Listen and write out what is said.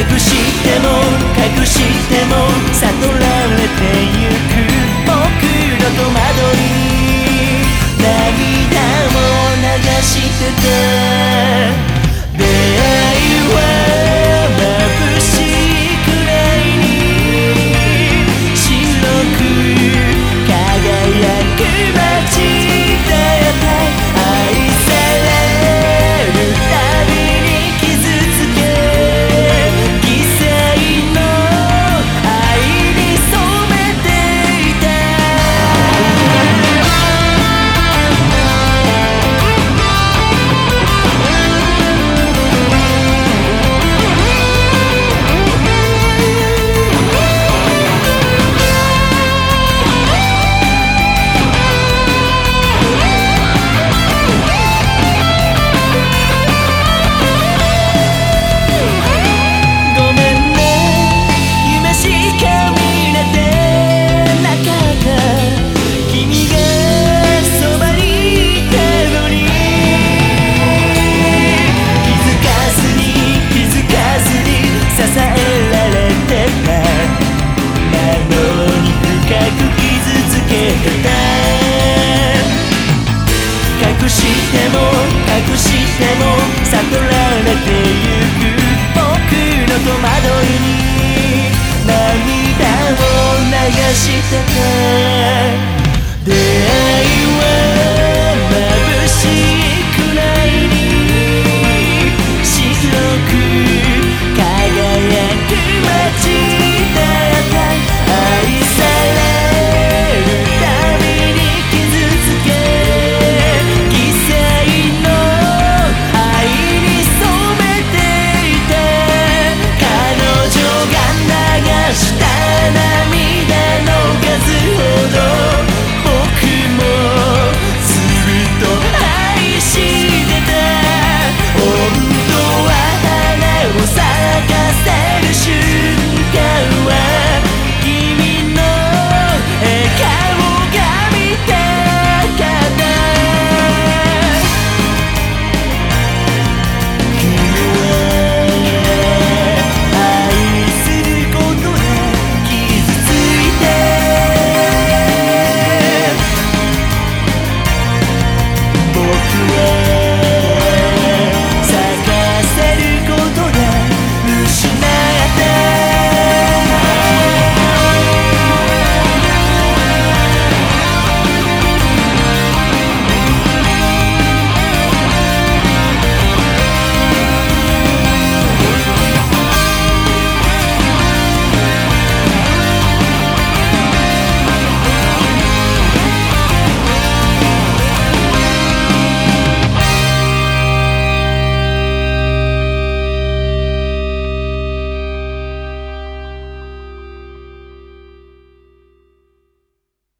隠し探してた出会い